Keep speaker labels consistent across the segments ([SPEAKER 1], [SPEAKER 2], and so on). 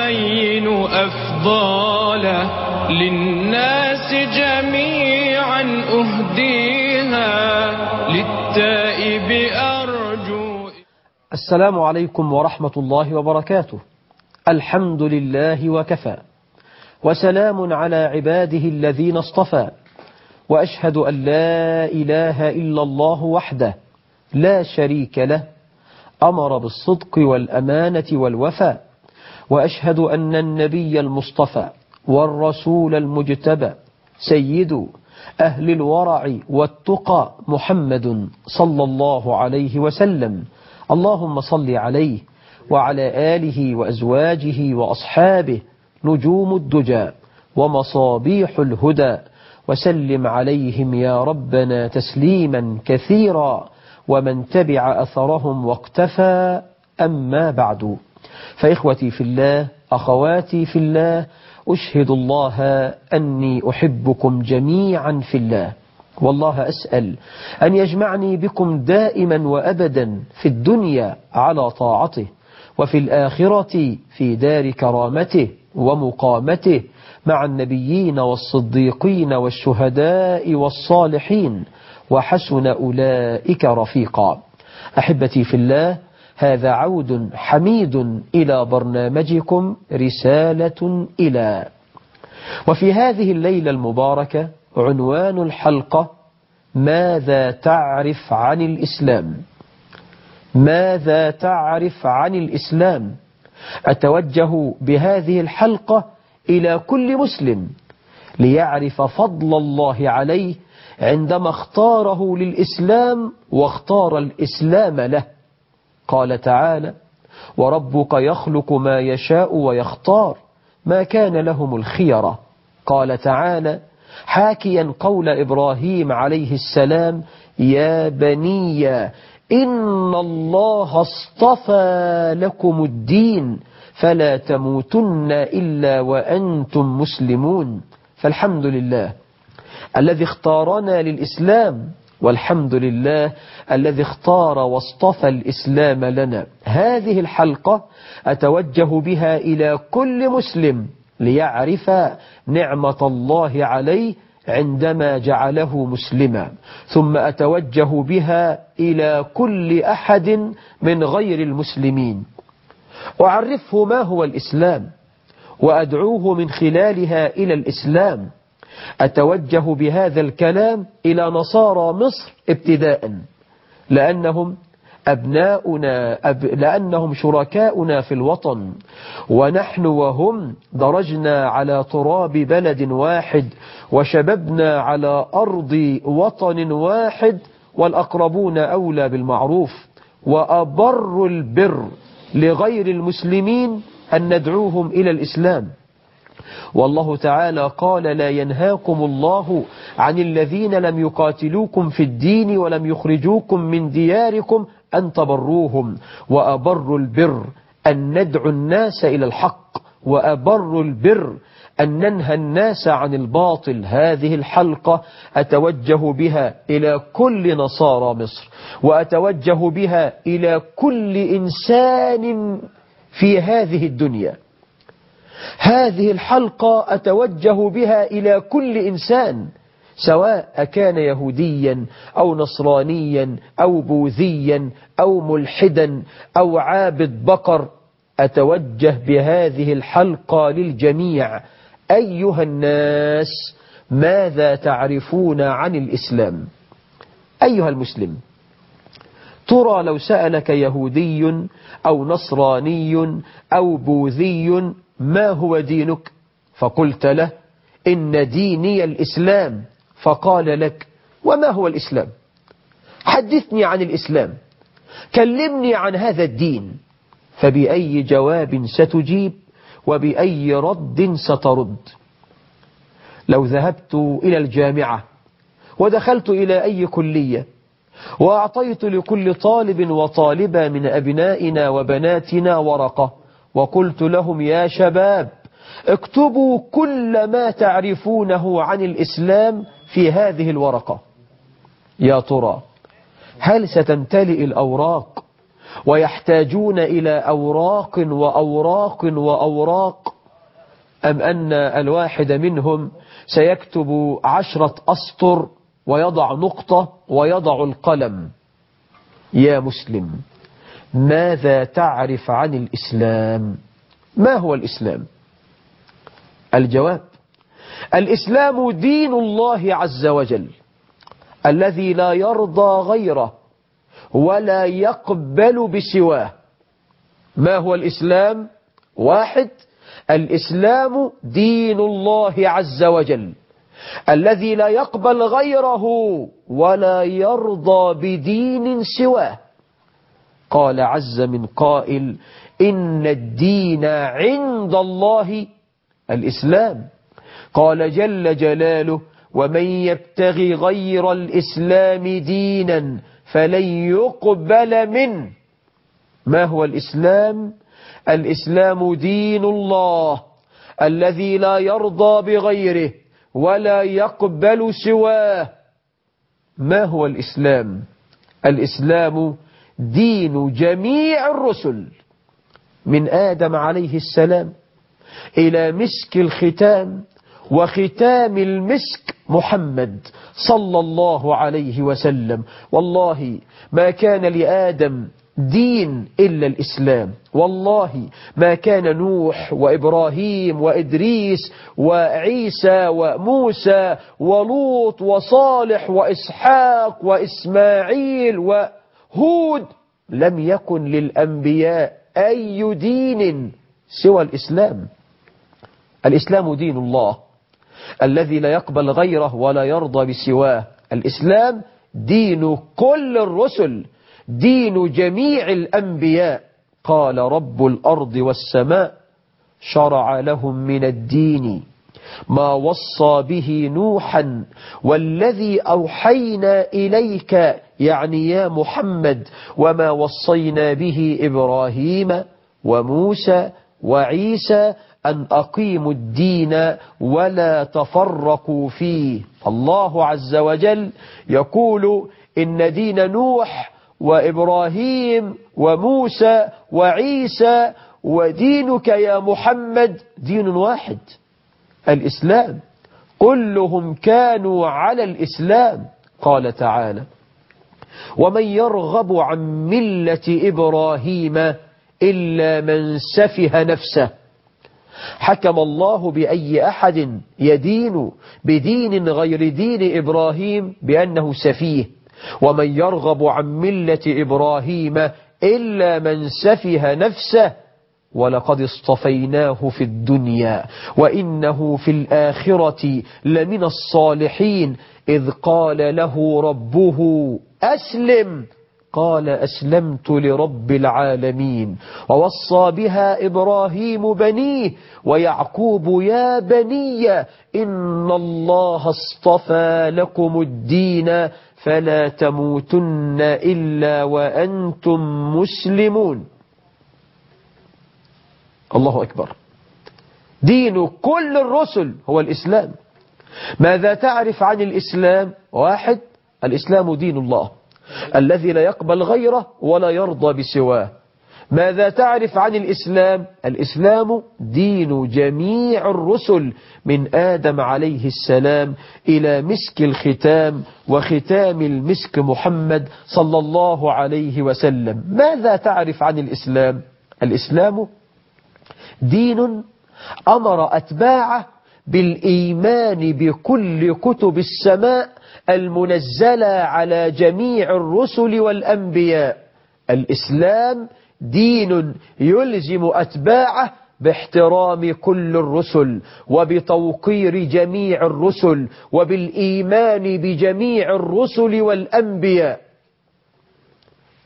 [SPEAKER 1] أين أفضاله للناس جميعا أهديها للتائب أرجو
[SPEAKER 2] السلام عليكم ورحمة الله وبركاته. الحمد لله وكفى. وسلام على عباده الذين اصطفى. وأشهد أن لا إله إلا الله وحده لا شريك له. أمر بالصدق والأمانة والوفاء. وأشهد أن النبي المصطفى والرسول المجتبى سيد أهل الورع والتقى محمد صلى الله عليه وسلم. اللهم صل عليه وعلى آله وأزواجه وأصحابه نجوم الدجى ومصابيح الهدى وسلم عليهم يا ربنا تسليما كثيرا ومن تبع أثرهم واقتفى أما بعد. فإخوتي في الله أخواتي في الله أشهد الله أني أحبكم جميعا في الله. والله أسأل أن يجمعني بكم دائما وأبدا في الدنيا على طاعته وفي الآخرة في دار كرامته ومقامته مع النبيين والصديقين والشهداء والصالحين وحسن أولئك رفيقا. أحبتي في الله هذا عود حميد إلى برنامجكم رسالة إلى. وفي هذه الليلة المباركة عنوان الحلقة ماذا تعرف عن الإسلام؟ ماذا تعرف عن الإسلام؟ أتوجه بهذه الحلقة إلى كل مسلم ليعرف فضل الله عليه عندما اختاره للإسلام واختار الإسلام له. قال تعالى وربك يخلق ما يشاء ويختار ما كان لهم الخيرة. قال تعالى حاكيا قول إبراهيم عليه السلام يا بني إن الله اصطفى لكم الدين فلا تموتن إلا وأنتم مسلمون. فالحمد لله الذي اختارنا للإسلام والحمد لله الذي اختار واصطفى الإسلام لنا. هذه الحلقة أتوجه بها إلى كل مسلم ليعرف نعمة الله عليه عندما جعله مسلما. ثم أتوجه بها إلى كل أحد من غير المسلمين. أعرفه ما هو الإسلام وأدعوه من خلالها إلى الإسلام. أتوجه بهذا الكلام إلى نصارى مصر ابتداء لأنهم أبناؤنا أب... لأنهم شركاؤنا في الوطن ونحن وهم درجنا على تراب بلد واحد وشببنا على أرض وطن واحد والأقربون أولى بالمعروف وأبر البر لغير المسلمين أن ندعوهم إلى الإسلام. والله تعالى قال لا ينهاكم الله عن الذين لم يقاتلوكم في الدين ولم يخرجوكم من دياركم أن تبروهم وأبر البر أن ندعو الناس إلى الحق وأبر البر أن ننهى الناس عن الباطل. هذه الحلقة أتوجه بها إلى كل نصارى مصر وأتوجه بها إلى كل إنسان في هذه الدنيا. هذه الحلقة أتوجه بها إلى كل إنسان سواء كان يهوديا أو نصرانيا أو بوذيا أو ملحدا أو عابد بقر. أتوجه بهذه الحلقة للجميع. أيها الناس ماذا تعرفون عن الإسلام؟ أيها المسلم ترى لو سألك يهودي أو نصراني أو بوذي ما هو دينك؟ فقلت له إن ديني الإسلام. فقال لك وما هو الإسلام؟ حدثني عن الإسلام. كلمني عن هذا الدين. فبأي جواب ستجيب؟ وبأي رد سترد؟ لو ذهبت إلى الجامعة ودخلت إلى أي كلية وأعطيت لكل طالب وطالبة من أبنائنا وبناتنا ورقة وقلت لهم يا شباب اكتبوا كل ما تعرفونه عن الإسلام في هذه الورقة. يا ترى هل ستمتلئ الأوراق؟ ويحتاجون إلى أوراق وأوراق وأوراق؟ أم أن الواحد منهم سيكتب عشرة أسطر ويضع نقطة ويضع القلم؟ يا مسلم ماذا تعرف عن الإسلام؟ ما هو الإسلام؟ الجواب الإسلام دين الله عز وجل الذي لا يرضى غيره ولا يقبل بسواه. ما هو الإسلام؟ واحد الإسلام دين الله عز وجل الذي لا يقبل غيره ولا يرضى بدين سواه. قال عز من قائل إن الدين عند الله الإسلام. قال جل جلاله ومن يبتغي غير الإسلام دينا فلن يقبل منه. ما هو الإسلام؟ الإسلام دين الله الذي لا يرضى بغيره ولا يقبل سواه. ما هو الإسلام؟ الإسلام دين جميع الرسل من آدم عليه السلام إلى مسك الختام وختام المسك محمد صلى الله عليه وسلم. والله ما كان لآدم دين إلا الإسلام. والله ما كان نوح وإبراهيم وإدريس وعيسى وموسى ولوط وصالح وإسحاق وإسماعيل وهود لم يكن للأنبياء أي دين سوى الإسلام. الإسلام دين الله. الذي لا يقبل غيره ولا يرضى بسواه. الإسلام دين كل الرسل. دين جميع الأنبياء. قال رب الأرض والسماء شرع لهم من الدين. ما وصى به نوحا والذي أوحينا إليك يعني يا محمد وما وصينا به إبراهيم وموسى وعيسى أن أقيموا الدين ولا تفرقوا فيه. الله عز وجل يقول إن دين نوح وإبراهيم وموسى وعيسى ودينك يا محمد دين واحد الإسلام. كلهم كانوا على الإسلام قال تعالى. ومن يرغب عن ملة إبراهيم إلا من سفه نفسه. حكم الله بأي أحد يدين بدين غير دين إبراهيم بأنه سفيه. ومن يرغب عن ملة إبراهيم إلا من سفه نفسه ولقد اصطفيناه في الدنيا وإنه في الآخرة لمن الصالحين. إذ قال له ربه أسلم. قال أسلمت لرب العالمين. ووصى بها إبراهيم بنيه ويعقوب يا بني إن الله اصطفى لكم الدين فلا تموتن إلا وأنتم مسلمون. الله أكبر. دين كل الرسل هو الإسلام. ماذا تعرف عن الإسلام؟ واحد الإسلام دين الله. الذي لا يقبل غيره ولا يرضى بسواه. ماذا تعرف عن الإسلام؟ الإسلام دين جميع الرسل من آدم عليه السلام إلى مسك الختام وختام المسك محمد صلى الله عليه وسلم. ماذا تعرف عن الإسلام؟ الإسلام دين أمر أتباعه بالإيمان بكل كتب السماء المنزلة على جميع الرسل والأنبياء. الإسلام دين يلزم أتباعه باحترام كل الرسل وبتوقير جميع الرسل وبالإيمان بجميع الرسل والأنبياء.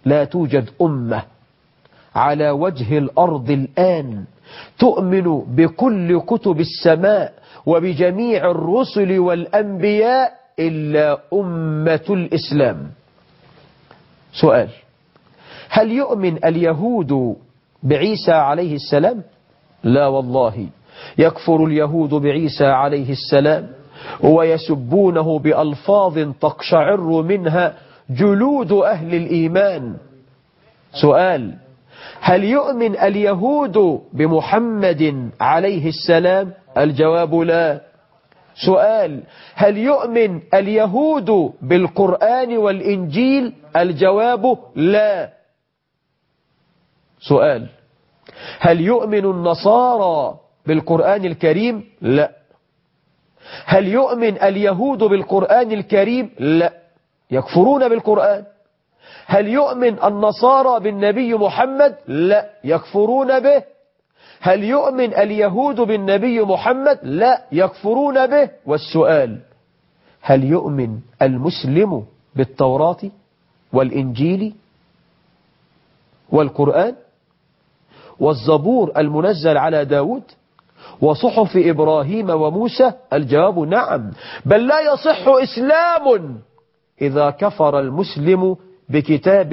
[SPEAKER 2] لا توجد أمة على وجه الأرض الآن تؤمن بكل كتب السماء وبجميع الرسل والأنبياء إلا أمة الإسلام. سؤال. هل يؤمن اليهود بعيسى عليه السلام؟ لا والله. يكفر اليهود بعيسى عليه السلام ويسبونه بألفاظ تقشعر منها جلود أهل الإيمان. سؤال. هل يؤمن اليهود بمحمد عليه السلام؟ الجواب لا. سؤال هل يؤمن اليهود بالقرآن والإنجيل؟ الجواب لا. سؤال هل يؤمن النصارى بالقرآن الكريم؟ لا. هل يؤمن اليهود بالقرآن الكريم؟ لا. يكفرون بالقرآن. هل يؤمن النصارى بالنبي محمد؟ لا. يكفرون به؟ هل يؤمن اليهود بالنبي محمد؟ لا يكفرون به. والسؤال هل يؤمن المسلم بالتوراة والإنجيل والقرآن والزبور المنزل على داود وصحف إبراهيم وموسى؟ الجواب نعم. بل لا يصح إسلام إذا كفر المسلم بكتاب